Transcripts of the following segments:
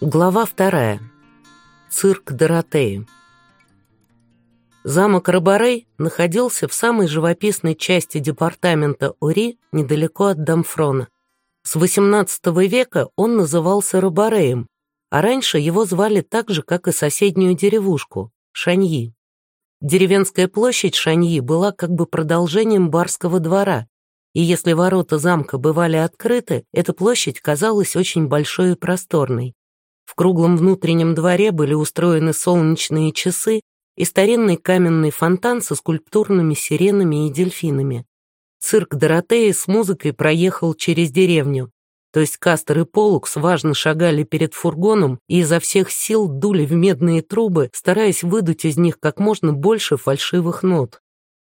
Глава вторая. Цирк Доротеи. Замок Рабарей находился в самой живописной части департамента Ури, недалеко от Дамфрона. С XVIII века он назывался Рабареем, а раньше его звали так же, как и соседнюю деревушку – Шаньи. Деревенская площадь Шаньи была как бы продолжением барского двора, и если ворота замка бывали открыты, эта площадь казалась очень большой и просторной. В круглом внутреннем дворе были устроены солнечные часы и старинный каменный фонтан со скульптурными сиренами и дельфинами. Цирк Доротеи с музыкой проехал через деревню. То есть Кастор и Поллукс важно шагали перед фургоном и изо всех сил дули в медные трубы, стараясь выдуть из них как можно больше фальшивых нот.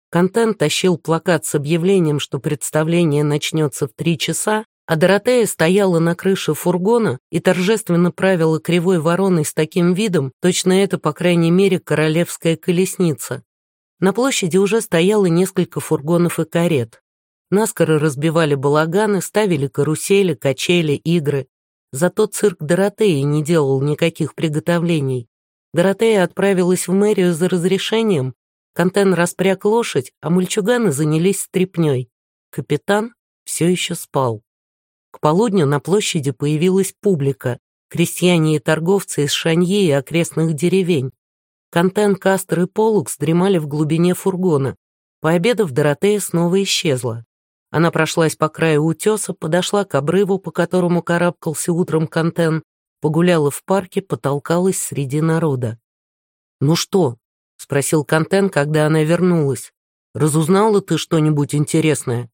Контент тащил плакат с объявлением, что представление начнется в три часа, а Доротея стояла на крыше фургона и торжественно правила кривой вороной с таким видом, точно это, по крайней мере, королевская колесница. На площади уже стояло несколько фургонов и карет. Наскоро разбивали балаганы, ставили карусели, качели, игры. Зато цирк Доротеи не делал никаких приготовлений. Доротея отправилась в мэрию за разрешением, Контен распряг лошадь, а мальчуганы занялись стряпнёй. Капитан все еще спал. К полудню на площади появилась публика, крестьяне и торговцы из Шаньи и окрестных деревень. Контен, Кастер и Полукс дремали в глубине фургона. Пообедав, Доротея снова исчезла. Она прошлась по краю утеса, подошла к обрыву, по которому карабкался утром Контен, погуляла в парке, потолкалась среди народа. «Ну что?» — спросил Контен, когда она вернулась. «Разузнала ты что-нибудь интересное?»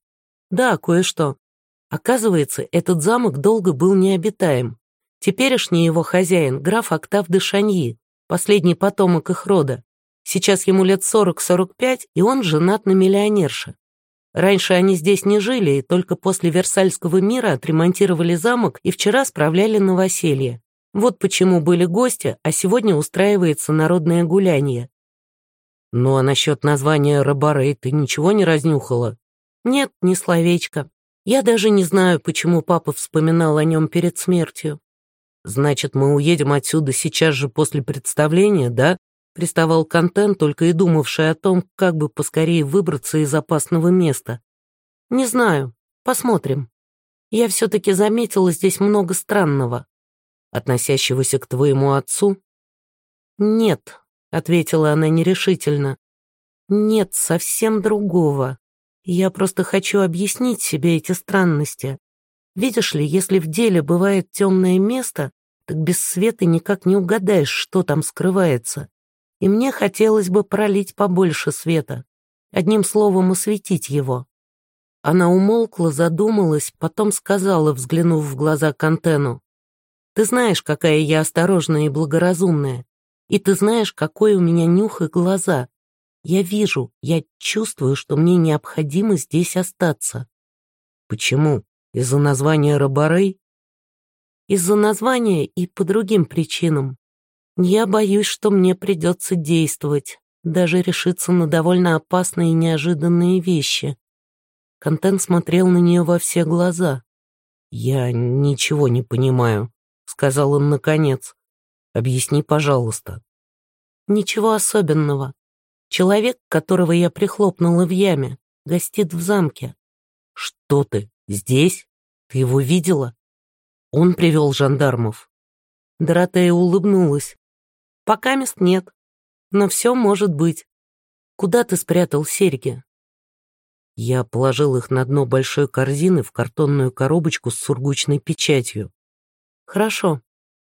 «Да, кое-что. Оказывается, этот замок долго был необитаем. Теперешний его хозяин — граф Октав де Шаньи, последний потомок их рода. Сейчас ему лет 40-45, и он женат на миллионерше. Раньше они здесь не жили, и только после Версальского мира отремонтировали замок и вчера справляли новоселье. Вот почему были гости, а сегодня устраивается народное гуляние. Ну а насчет названия Рабарей ты ничего не разнюхала? Нет, ни словечко. Я даже не знаю, почему папа вспоминал о нем перед смертью. Значит, мы уедем отсюда сейчас же после представления, да? Приставал контент, только и думавший о том, как бы поскорее выбраться из опасного места. Не знаю, посмотрим. Я все-таки заметила здесь много странного. Относящегося к твоему отцу? Нет, ответила она нерешительно. Нет, совсем другого. Я просто хочу объяснить себе эти странности. Видишь ли, если в деле бывает темное место, так без света никак не угадаешь, что там скрывается. И мне хотелось бы пролить побольше света. Одним словом, осветить его. Она умолкла, задумалась, потом сказала, взглянув в глаза Кантену. «Ты знаешь, какая я осторожная и благоразумная. И ты знаешь, какой у меня нюх и глаза. Я вижу, я чувствую, что мне необходимо здесь остаться. Почему? Из-за названия Рабарей? Из-за названия и по другим причинам. Я боюсь, что мне придется действовать, даже решиться на довольно опасные и неожиданные вещи. Контент смотрел на нее во все глаза. «Я ничего не понимаю», — сказал он наконец. «Объясни, пожалуйста». «Ничего особенного. Человек, которого я прихлопнула в яме, гостит в замке. Что ты, здесь? Ты его видела? Он привел жандармов. Доротея улыбнулась. Пока мест нет, но все может быть. Куда ты спрятал серьги? Я положил их на дно большой корзины в картонную коробочку с сургучной печатью. Хорошо.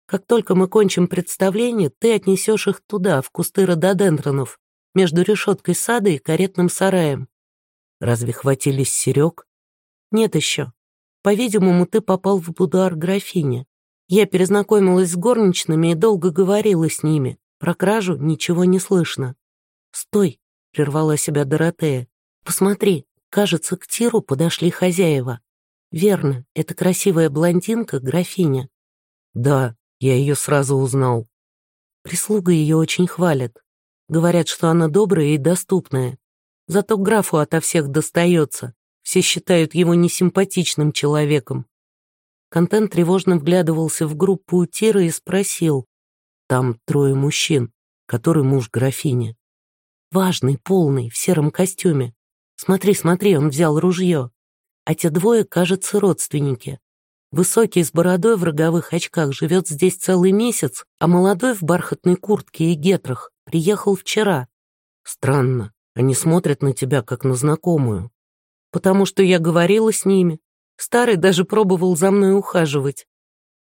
Как только мы кончим представление, ты отнесешь их туда, в кусты рододендронов, между решеткой сада и каретным сараем. Разве хватились серег? Нет еще. По-видимому, ты попал в будуар графини. Я перезнакомилась с горничными и долго говорила с ними. Про кражу ничего не слышно. «Стой!» — прервала себя Доротея. «Посмотри, кажется, к Тиру подошли хозяева. Верно, это красивая блондинка, графиня». «Да, я ее сразу узнал». Прислуга ее очень хвалит. Говорят, что она добрая и доступная. Зато графу ото всех достается. Все считают его несимпатичным человеком. Контент тревожно вглядывался в группу у Тира и спросил. Там трое мужчин, который муж графини. Важный, полный, в сером костюме. Смотри, смотри, он взял ружье. А те двое, кажется, родственники. Высокий с бородой в роговых очках живет здесь целый месяц, а молодой в бархатной куртке и гетрах приехал вчера. Странно, они смотрят на тебя, как на знакомую. Потому что я говорила с ними. Старый даже пробовал за мной ухаживать.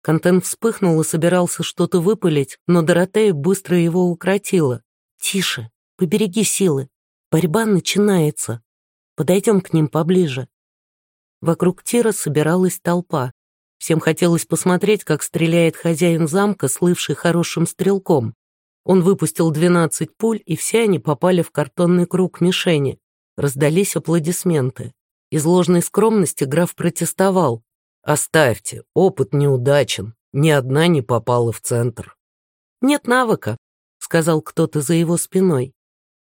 Контент вспыхнул и собирался что-то выпалить, но Доротея быстро его укротила. «Тише, побереги силы. Борьба начинается. Подойдем к ним поближе». Вокруг Тира собиралась толпа. Всем хотелось посмотреть, как стреляет хозяин замка, слывший хорошим стрелком. Он выпустил 12 пуль, и все они попали в картонный круг мишени. Раздались аплодисменты. Из ложной скромности граф протестовал. «Оставьте, опыт неудачен, ни одна не попала в центр». «Нет навыка», — сказал кто-то за его спиной.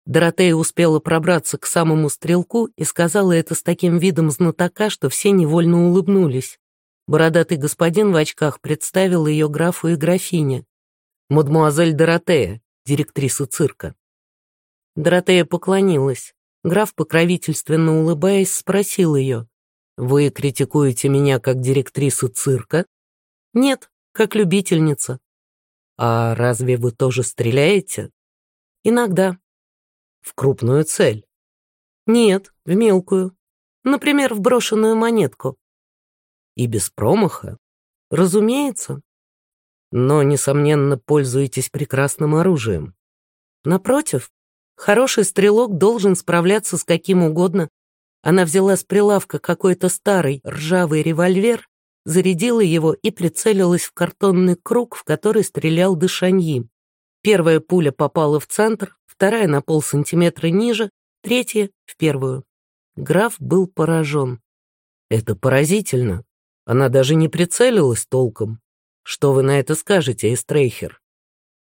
Доротея успела пробраться к самому стрелку и сказала это с таким видом знатока, что все невольно улыбнулись. Бородатый господин в очках представил ее графу и графине. «Мадмуазель Доротея, директриса цирка». Доротея поклонилась. Граф, покровительственно улыбаясь, спросил ее. «Вы критикуете меня как директрису цирка?» «Нет, как любительница». «А разве вы тоже стреляете?» «Иногда». «В крупную цель?» «Нет, в мелкую. Например, в брошенную монетку». И без промаха? Разумеется. Но, несомненно, пользуетесь прекрасным оружием. Напротив, хороший стрелок должен справляться с каким угодно. Она взяла с прилавка какой-то старый ржавый револьвер, зарядила его и прицелилась в картонный круг, в который стрелял Дышаньи. Первая пуля попала в центр, вторая на полсантиметра ниже, третья — в первую. Граф был поражен. «Это поразительно», она даже не прицелилась толком. Что вы на это скажете, Эстрейхер?»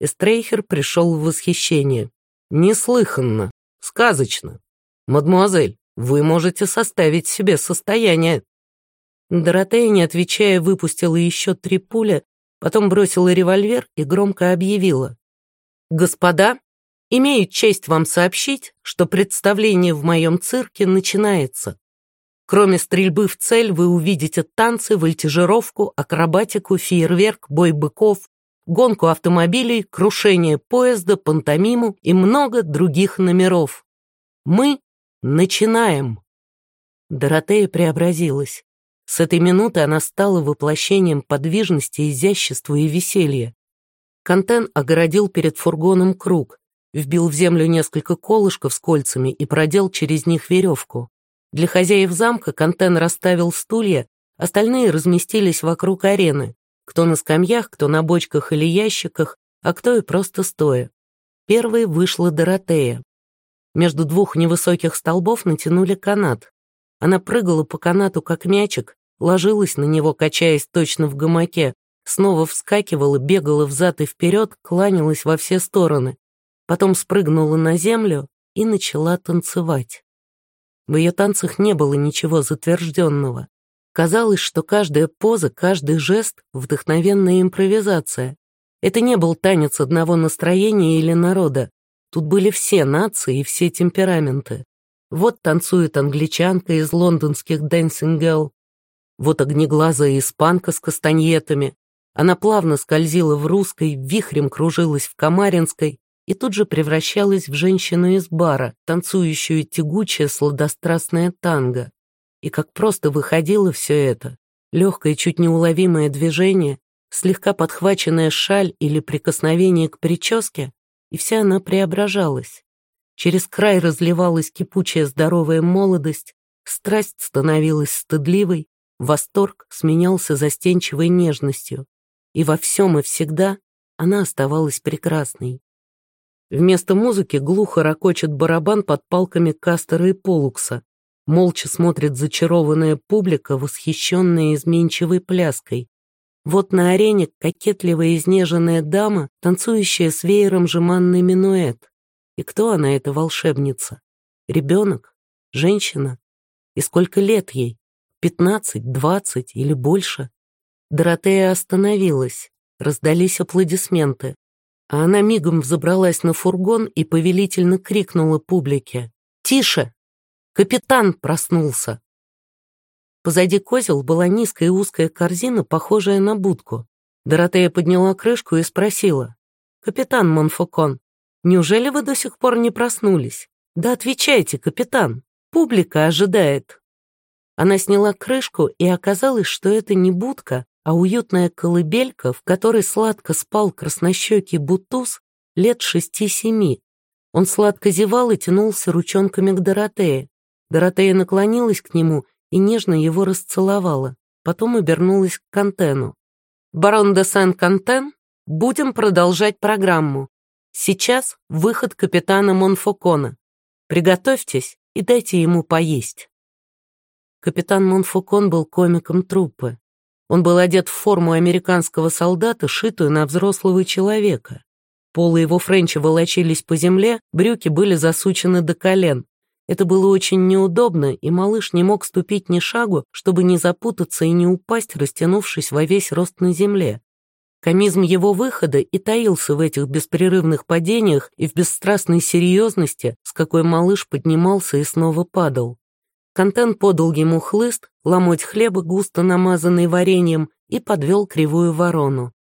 Эстрейхер пришел в восхищение. «Неслыханно, сказочно. Мадмуазель, вы можете составить себе состояние». Доротея, не отвечая, выпустила еще три пули, потом бросила револьвер и громко объявила. «Господа, имею честь вам сообщить, что представление в моем цирке начинается. Кроме стрельбы в цель, вы увидите танцы, вольтижировку, акробатику, фейерверк, бой быков, гонку автомобилей, крушение поезда, пантомиму и много других номеров. Мы начинаем. Доротея преобразилась. С этой минуты она стала воплощением подвижности, изящества и веселья. Контен огородил перед фургоном круг, вбил в землю несколько колышков с кольцами и продел через них веревку. Для хозяев замка Контен расставил стулья, остальные разместились вокруг арены, кто на скамьях, кто на бочках или ящиках, а кто и просто стоя. Первой вышла Доротея. Между двух невысоких столбов натянули канат. Она прыгала по канату, как мячик, ложилась на него, качаясь точно в гамаке, снова вскакивала, бегала взад и вперед, кланялась во все стороны. Потом спрыгнула на землю и начала танцевать. В ее танцах не было ничего затвержденного. Казалось, что каждая поза, каждый жест — вдохновенная импровизация. Это не был танец одного настроения или народа. Тут были все нации и все темпераменты. Вот танцует англичанка из лондонских «Dancing Girl», вот огнеглазая испанка с кастаньетами. Она плавно скользила в русской, вихрем кружилась в камаринской, и тут же превращалась в женщину из бара, танцующую тягучее сладострастное танго. И как просто выходило все это. Легкое, чуть неуловимое движение, слегка подхваченная шаль или прикосновение к прическе, и вся она преображалась. Через край разливалась кипучая здоровая молодость, страсть становилась стыдливой, восторг сменялся застенчивой нежностью, и во всем и всегда она оставалась прекрасной. Вместо музыки глухо ракочет барабан под палками Кастера и Полукса. Молча смотрит зачарованная публика, восхищенная изменчивой пляской. Вот на арене кокетливая изнеженная дама, танцующая с веером жеманный минуэт. И кто она, эта волшебница? Ребенок? Женщина? И сколько лет ей? Пятнадцать, двадцать или больше? Доротея остановилась, раздались аплодисменты, а она мигом взобралась на фургон и повелительно крикнула публике «Тише! Капитан проснулся!» Позади козел была низкая узкая корзина, похожая на будку. Доротея подняла крышку и спросила «Капитан Монфокон, неужели вы до сих пор не проснулись? Да отвечайте, капитан, публика ожидает». Она сняла крышку, и оказалось, что это не будка, а уютная колыбелька, в которой сладко спал краснощекий бутуз лет шести-семи. Он сладко зевал и тянулся ручонками к Доротее. Доротея наклонилась к нему и нежно его расцеловала, потом обернулась к Кантену. «Барон де Сен-Кантен, будем продолжать программу. Сейчас выход капитана Монфокона. Приготовьтесь и дайте ему поесть». Капитан Монфокон был комиком труппы. Он был одет в форму американского солдата, шитую на взрослого человека. Полы его френча волочились по земле, брюки были засучены до колен. Это было очень неудобно, и малыш не мог ступить ни шагу, чтобы не запутаться и не упасть, растянувшись во весь рост на земле. Комизм его выхода и таился в этих беспрерывных падениях и в бесстрастной серьезности, с какой малыш поднимался и снова падал. Контен подал ему хлыст, ломоть хлеба, густо намазанный вареньем, и подвел кривую ворону.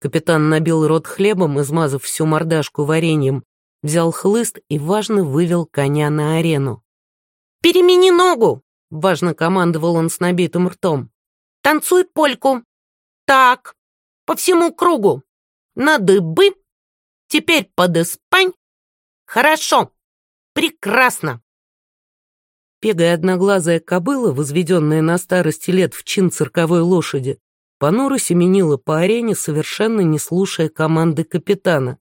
Капитан набил рот хлебом, измазав всю мордашку вареньем, взял хлыст и, важно, вывел коня на арену. «Перемени ногу!» — важно командовал он с набитым ртом. «Танцуй польку! Так, по всему кругу! На дыбы! Теперь под испань! Хорошо! Прекрасно!» Пегая одноглазая кобыла, возведенная на старости лет в чин цирковой лошади, понуро семенила по арене, совершенно не слушая команды капитана.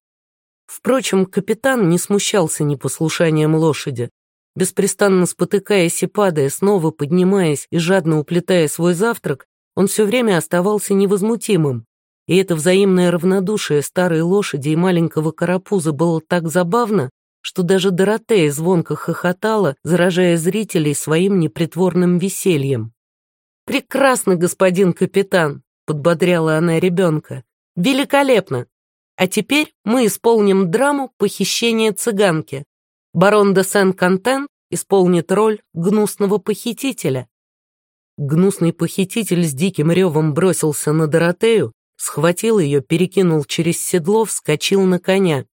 Впрочем, капитан не смущался непослушанием лошади. Беспрестанно спотыкаясь и падая, снова поднимаясь и жадно уплетая свой завтрак, он все время оставался невозмутимым. И это взаимное равнодушие старой лошади и маленького карапуза было так забавно, что даже Доротея звонко хохотала, заражая зрителей своим непритворным весельем. «Прекрасно, господин капитан!» — подбодряла она ребенка. «Великолепно! А теперь мы исполним драму похищения цыганки. Барон де Сен-Кантен исполнит роль гнусного похитителя». Гнусный похититель с диким ревом бросился на Доротею, схватил ее, перекинул через седло, вскочил на коня.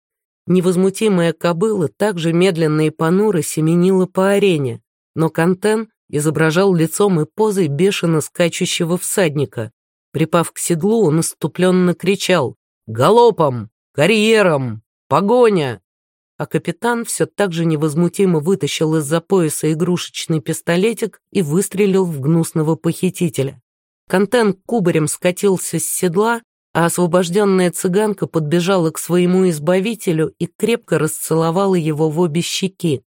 Невозмутимая кобыла также медленно и понуро семенила по арене, но Кантен изображал лицом и позой бешено скачущего всадника. Припав к седлу, он иступленно кричал «Галопом! Карьером! Погоня!» А капитан все так же невозмутимо вытащил из-за пояса игрушечный пистолетик и выстрелил в гнусного похитителя. Кантен кубарем скатился с седла а освобожденная цыганка подбежала к своему избавителю и крепко расцеловала его в обе щеки.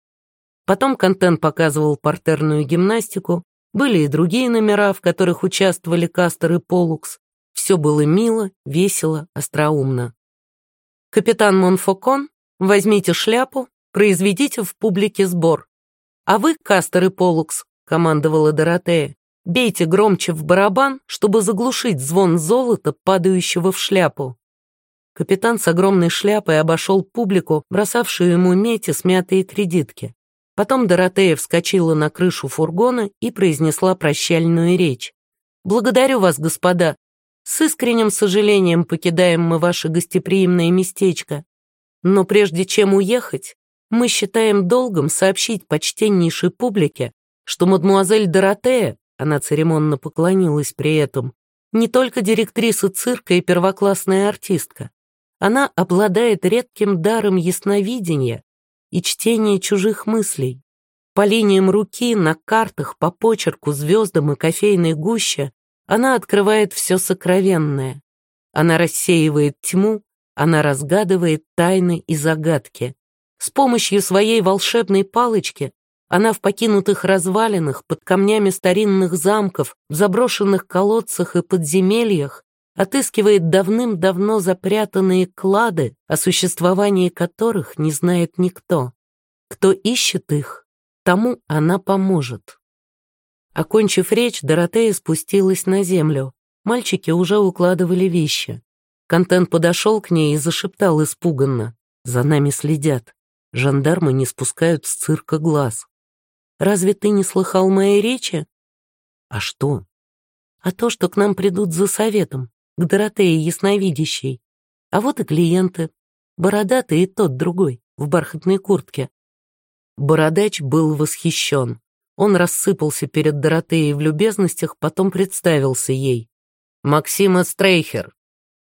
Потом Контент показывал партерную гимнастику, были и другие номера, в которых участвовали Кастер и Полукс. Все было мило, весело, остроумно. «Капитан Монфокон, возьмите шляпу, произведите в публике сбор. А вы, Кастер и Полукс, — командовала Доротея, Бейте громче в барабан, чтобы заглушить звон золота, падающего в шляпу. Капитан с огромной шляпой обошел публику, бросавшую ему медь и смятые кредитки. Потом Доротея вскочила на крышу фургона и произнесла прощальную речь. «Благодарю вас, господа. С искренним сожалением покидаем мы ваше гостеприимное местечко. Но прежде чем уехать, мы считаем долгом сообщить почтеннейшей публике, что мадмуазель Доротея она церемонно поклонилась при этом. Не только директриса цирка и первоклассная артистка. Она обладает редким даром ясновидения и чтения чужих мыслей. По линиям руки, на картах, по почерку, звездам и кофейной гуще она открывает все сокровенное. Она рассеивает тьму, она разгадывает тайны и загадки. С помощью своей волшебной палочки она в покинутых развалинах, под камнями старинных замков, в заброшенных колодцах и подземельях отыскивает давным-давно запрятанные клады, о существовании которых не знает никто. Кто ищет их, тому она поможет. Окончив речь, Доротея спустилась на землю. Мальчики уже укладывали вещи. Контент подошел к ней и зашептал испуганно. «За нами следят. Жандармы не спускают с цирка глаз. Разве ты не слыхал моей речи?» «А что?» «А то, что к нам придут за советом, к Доротее Ясновидящей. А вот и клиенты. Бородатый и тот другой, в бархатной куртке». Бородач был восхищен. Он рассыпался перед Доротеей в любезностях, потом представился ей. «Максима Стрейхер!»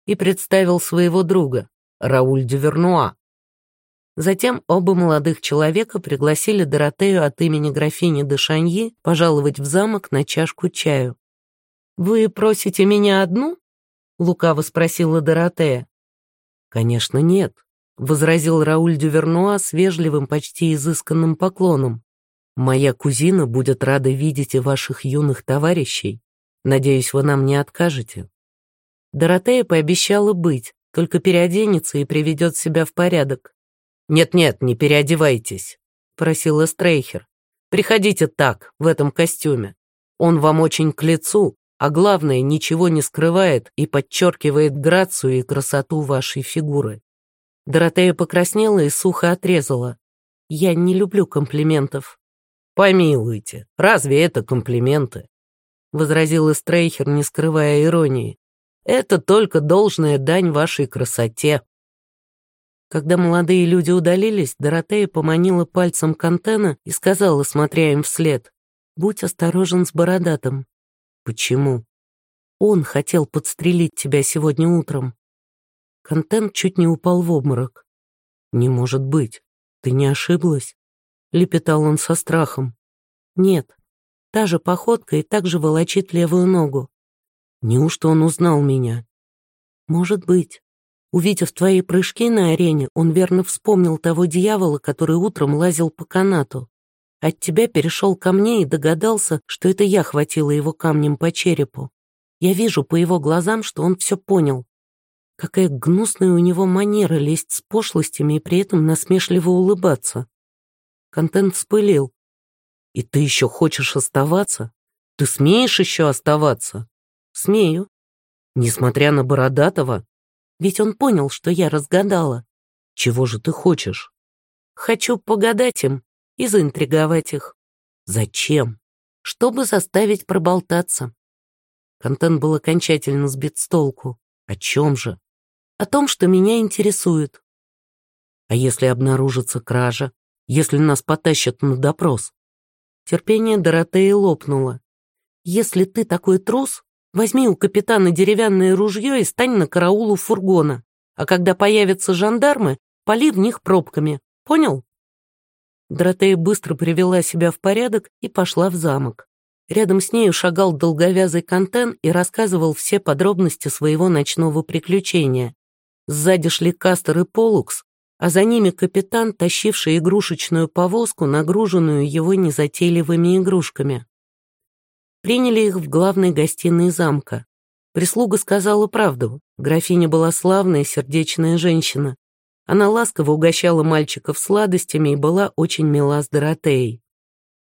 и представил своего друга, Рауль Дювернуа. Затем оба молодых человека пригласили Доротею от имени графини де Шаньи пожаловать в замок на чашку чаю. «Вы просите меня одну?» — лукаво спросила Доротея. «Конечно, нет», — возразил Рауль Дювернуа с вежливым, почти изысканным поклоном. Моя кузина будет рада видеть и ваших юных товарищей. Надеюсь, вы нам не откажете». Доротея пообещала быть, только переоденется и приведет себя в порядок. «Нет-нет, не переодевайтесь», — просила Стрейхер. «Приходите так, в этом костюме. Он вам очень к лицу, а главное, ничего не скрывает и подчеркивает грацию и красоту вашей фигуры». Доротея покраснела и сухо отрезала. «Я не люблю комплиментов». «Помилуйте, разве это комплименты?» — возразил Эстрейхер, не скрывая иронии. «Это только должная дань вашей красоте». Когда молодые люди удалились, Доротея поманила пальцем Кантена и сказала, смотря им вслед, «Будь осторожен с бородатым». «Почему?» «Он хотел подстрелить тебя сегодня утром». Контент чуть не упал в обморок. «Не может быть. Ты не ошиблась?» — лепетал он со страхом. «Нет, та же походка и так же волочит левую ногу. Неужто он узнал меня?» «Может быть. Увидев твои прыжки на арене, он верно вспомнил того дьявола, который утром лазил по канату. От тебя перешел ко мне и догадался, что это я хватила его камнем по черепу. Я вижу по его глазам, что он все понял. Какая гнусная у него манера лезть с пошлостями и при этом насмешливо улыбаться. Контент вспылил. «И ты еще хочешь оставаться? Ты смеешь еще оставаться?» «Смею. Несмотря на Бородатого? Ведь он понял, что я разгадала. Чего же ты хочешь?» «Хочу погадать им и заинтриговать их». «Зачем?» «Чтобы заставить проболтаться». Контент был окончательно сбит с толку. «О чем же?» «О том, что меня интересует». «А если обнаружится кража? если нас потащат на допрос. Терпение Доротеи лопнуло. Если ты такой трус, возьми у капитана деревянное ружье и стань на караулу фургона, а когда появятся жандармы, пали в них пробками. Понял? Доротея быстро привела себя в порядок и пошла в замок. Рядом с нею шагал долговязый Контен и рассказывал все подробности своего ночного приключения. Сзади шли Кастер и Полукс, а за ними капитан, тащивший игрушечную повозку, нагруженную его незатейливыми игрушками. Приняли их в главной гостиной замка. Прислуга сказала правду. Графиня была славная, сердечная женщина. Она ласково угощала мальчиков сладостями и была очень мила с Доротеей.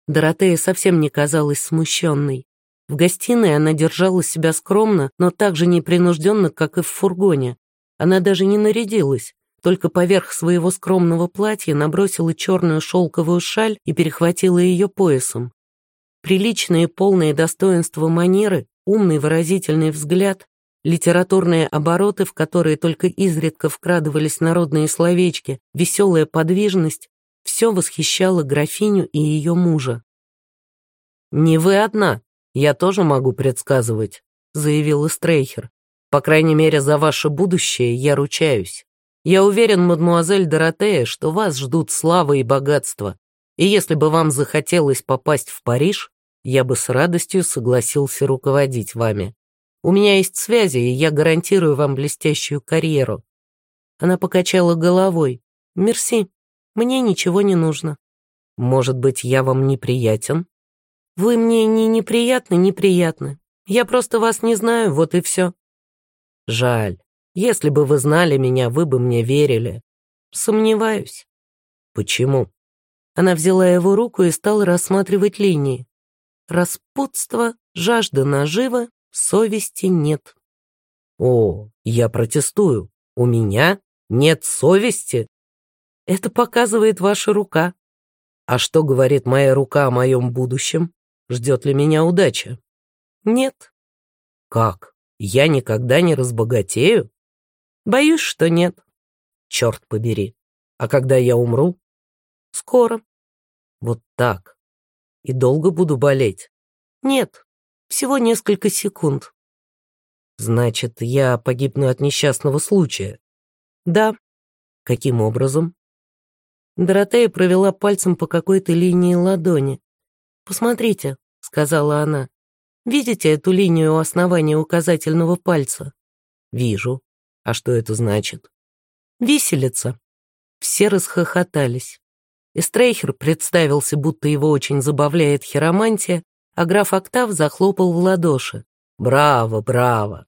Доротея совсем не казалась смущенной. В гостиной она держала себя скромно, но так же непринужденно, как и в фургоне. Она даже не нарядилась, только поверх своего скромного платья набросила черную шелковую шаль и перехватила ее поясом. Приличные полные достоинства манеры, умный выразительный взгляд, литературные обороты, в которые только изредка вкрадывались народные словечки, веселая подвижность — все восхищало графиню и ее мужа. «Не вы одна, я тоже могу предсказывать», — заявил Стрейхер. «По крайней мере, за ваше будущее я ручаюсь». Я уверен, мадмуазель Доротея, что вас ждут слава и богатство, и если бы вам захотелось попасть в Париж, я бы с радостью согласился руководить вами. У меня есть связи, и я гарантирую вам блестящую карьеру». Она покачала головой. «Мерси, мне ничего не нужно». «Может быть, я вам неприятен?» «Вы мне не неприятны, неприятны. Я просто вас не знаю, вот и все». «Жаль. Если бы вы знали меня, вы бы мне верили. Сомневаюсь. Почему? Она взяла его руку и стала рассматривать линии. Распутство, жажда нажива, совести нет. О, я протестую. У меня нет совести. Это показывает ваша рука. А что говорит моя рука о моем будущем? Ждет ли меня удача? Нет. Как? Я никогда не разбогатею? Боюсь, что нет. Черт побери. А когда я умру? Скоро. Вот так. И долго буду болеть? Нет, всего несколько секунд. Значит, я погибну от несчастного случая? Да. Каким образом? Доротея провела пальцем по какой-то линии ладони. «Посмотрите», — сказала она. «Видите эту линию у основания указательного пальца?» «Вижу. А что это значит?» «Виселица». Все расхохотались. Эстрейхер представился, будто его очень забавляет хиромантия, а граф Октав захлопал в ладоши. «Браво, браво!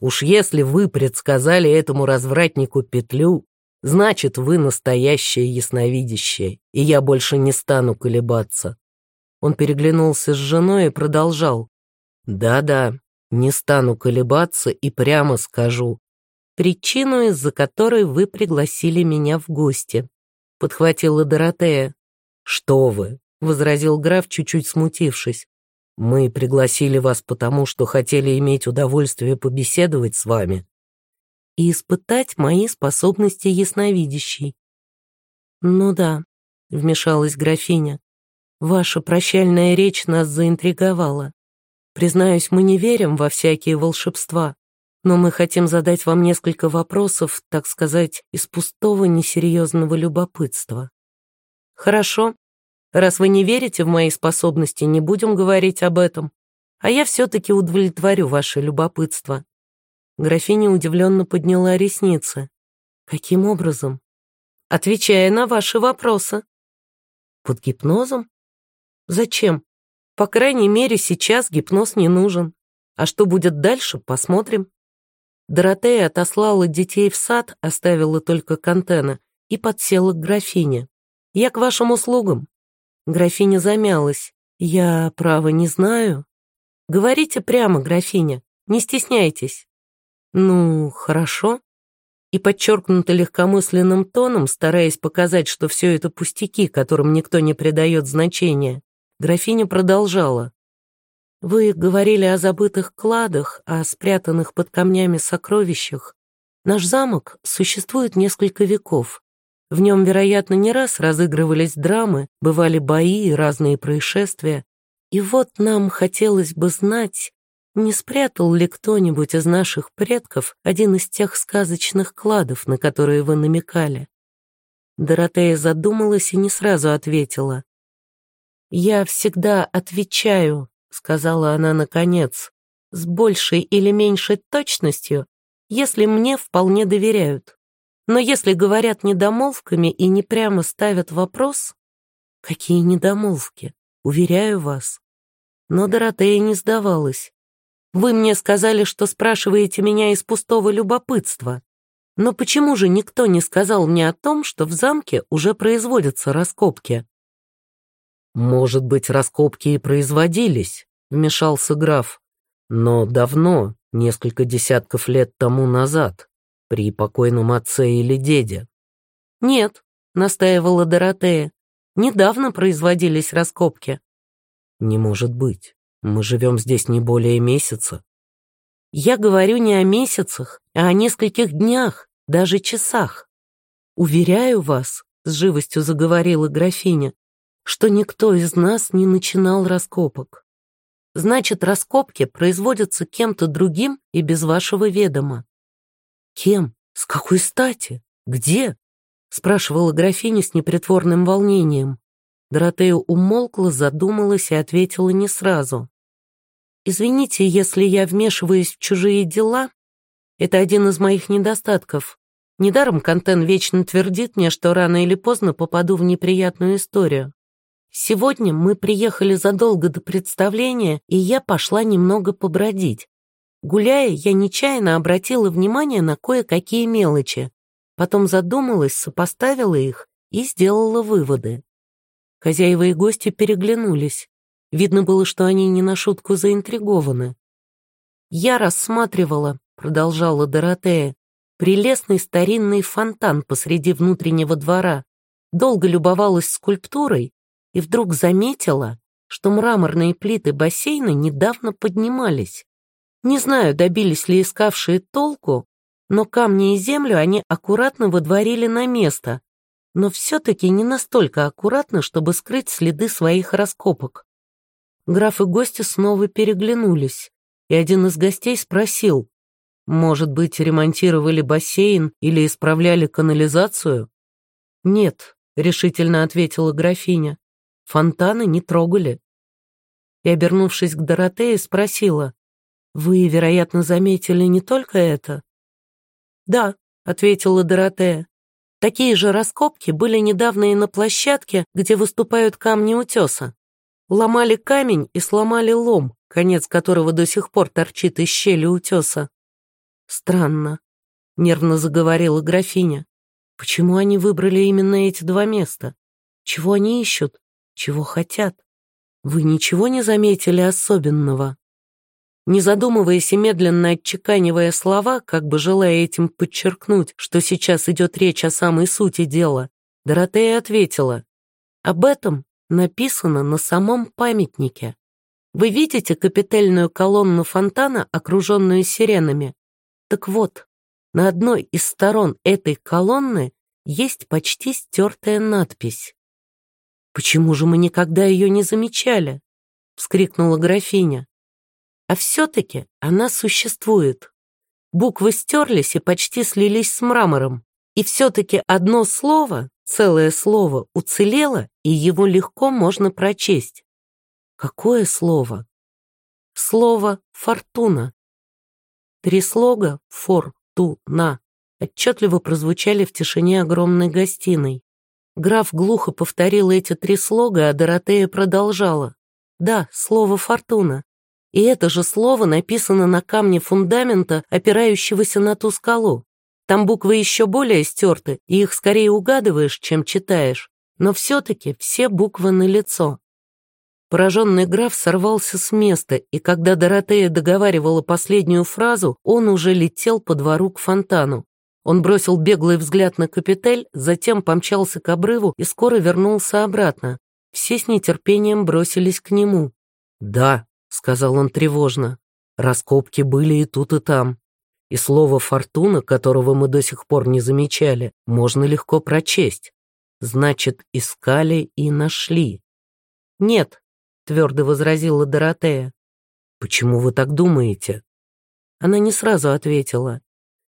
Уж если вы предсказали этому развратнику петлю, Значит, вы настоящее ясновидящее, и я больше не стану колебаться. Он переглянулся с женой и продолжал. Да-да, не стану колебаться и прямо скажу. Причину, из-за которой вы пригласили меня в гости. Подхватила Доротея. Что вы, возразил граф, чуть-чуть смутившись. Мы пригласили вас потому, что хотели иметь удовольствие побеседовать с вами и испытать мои способности ясновидящей. «Ну да», — вмешалась графиня, — «ваша прощальная речь нас заинтриговала. Признаюсь, мы не верим во всякие волшебства, но мы хотим задать вам несколько вопросов, так сказать, из пустого несерьезного любопытства». «Хорошо. Раз вы не верите в мои способности, не будем говорить об этом. А я все-таки удовлетворю ваше любопытство. Графиня удивленно подняла ресницы. «Каким образом?» «Отвечая на ваши вопросы». «Под гипнозом?» «Зачем? По крайней мере, сейчас гипноз не нужен. А что будет дальше, посмотрим». Доротея отослала детей в сад, оставила только Кантена и подсела к графине. «Я к вашим услугам». Графиня замялась. «Я, право, не знаю». «Говорите прямо, графиня, не стесняйтесь». «Ну, хорошо». И подчеркнуто легкомысленным тоном, стараясь показать, что все это пустяки, которым никто не придает значения, графиня продолжала. «Вы говорили о забытых кладах, о спрятанных под камнями сокровищах. Наш замок существует несколько веков. В нем, вероятно, не раз разыгрывались драмы, бывали бои и разные происшествия. И вот нам хотелось бы знать, не спрятал ли кто-нибудь из наших предков один из тех сказочных кладов, на которые вы намекали? Доротея задумалась и не сразу ответила. «Я всегда отвечаю», — сказала она наконец, «с большей или меньшей точностью, если мне вполне доверяют. Но если говорят недомолвками и не прямо ставят вопрос, какие недомолвки, уверяю вас». Но Доротея не сдавалась. Вы мне сказали, что спрашиваете меня из пустого любопытства. Но почему же никто не сказал мне о том, что в замке уже производятся раскопки? Может быть, раскопки и производились, вмешался граф. Но давно, несколько десятков лет тому назад, при покойном отце или деде. Нет, настаивала Доротея, недавно производились раскопки. Не может быть. Мы живем здесь не более месяца. Я говорю не о месяцах, а о нескольких днях, даже часах. Уверяю вас, с живостью заговорила графиня, что никто из нас не начинал раскопок. Значит, раскопки производятся кем-то другим и без вашего ведома. Кем? С какой стати? Где? спрашивала графиня с непритворным волнением. Доротея умолкла, задумалась и ответила не сразу. Извините, если я вмешиваюсь в чужие дела. Это один из моих недостатков. Недаром Контен вечно твердит мне, что рано или поздно попаду в неприятную историю. Сегодня мы приехали задолго до представления, и я пошла немного побродить. Гуляя, я нечаянно обратила внимание на кое-какие мелочи. Потом задумалась, сопоставила их и сделала выводы. Хозяева и гости переглянулись. Видно было, что они не на шутку заинтригованы. Я рассматривала, продолжала Доротея, прелестный старинный фонтан посреди внутреннего двора, долго любовалась скульптурой и вдруг заметила, что мраморные плиты бассейна недавно поднимались. Не знаю, добились ли искавшие толку, но камни и землю они аккуратно водворили на место, но все-таки не настолько аккуратно, чтобы скрыть следы своих раскопок. Граф и гости снова переглянулись, и один из гостей спросил, «Может быть, ремонтировали бассейн или исправляли канализацию?» «Нет», — решительно ответила графиня, «фонтаны не трогали». И, обернувшись к Доротее, спросила, «Вы, вероятно, заметили не только это?» «Да», — ответила Доротея, «такие же раскопки были недавно и на площадке, где выступают камни утеса. Ломали камень и сломали лом, конец которого до сих пор торчит из щели утеса. Странно, нервно заговорила графиня. Почему они выбрали именно эти два места? Чего они ищут? Чего хотят? Вы ничего не заметили особенного? Не задумываясь и медленно отчеканивая слова, как бы желая этим подчеркнуть, что сейчас идет речь о самой сути дела, Доротея ответила, «Об этом написано на самом памятнике. Вы видите капительную колонну фонтана, окруженную сиренами? Так вот, на одной из сторон этой колонны есть почти стертая надпись. «Почему же мы никогда ее не замечали?» — вскрикнула графиня. «А все-таки она существует. Буквы стерлись и почти слились с мрамором. И все-таки одно слово Целое слово уцелело, и его легко можно прочесть. Какое слово? Слово «фортуна». Три слога «фор-ту-на» отчетливо прозвучали в тишине огромной гостиной. Граф глухо повторил эти три слога, а Доротея продолжала. Да, слово «фортуна». И это же слово написано на камне фундамента, опирающегося на ту скалу. Там буквы еще более стерты, и их скорее угадываешь, чем читаешь. Но все-таки все буквы на лицо. Пораженный граф сорвался с места, и когда Доротея договаривала последнюю фразу, он уже летел по двору к фонтану. Он бросил беглый взгляд на капитель, затем помчался к обрыву и скоро вернулся обратно. Все с нетерпением бросились к нему. «Да», — сказал он тревожно, — «раскопки были и тут, и там и слово «фортуна», которого мы до сих пор не замечали, можно легко прочесть. Значит, искали и нашли. «Нет», — твердо возразила Доротея. «Почему вы так думаете?» Она не сразу ответила.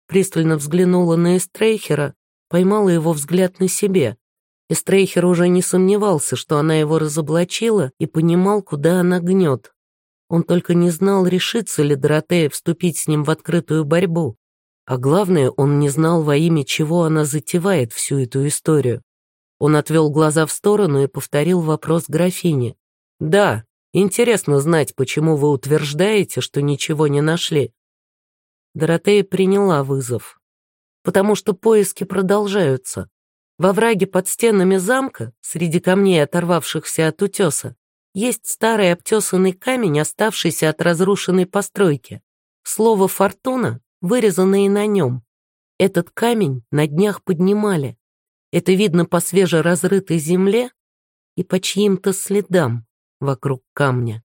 Пристально взглянула на Эстрейхера, поймала его взгляд на себе. Эстрейхер уже не сомневался, что она его разоблачила и понимал, куда она гнет. Он только не знал, решится ли Доротея вступить с ним в открытую борьбу. А главное, он не знал, во имя чего она затевает всю эту историю. Он отвел глаза в сторону и повторил вопрос графине. «Да, интересно знать, почему вы утверждаете, что ничего не нашли». Доротея приняла вызов. «Потому что поиски продолжаются. Во враге под стенами замка, среди камней, оторвавшихся от утеса, есть старый обтесанный камень, оставшийся от разрушенной постройки. Слово «фортуна» вырезано и на нем. Этот камень на днях поднимали. Это видно по свежеразрытой земле и по чьим-то следам вокруг камня.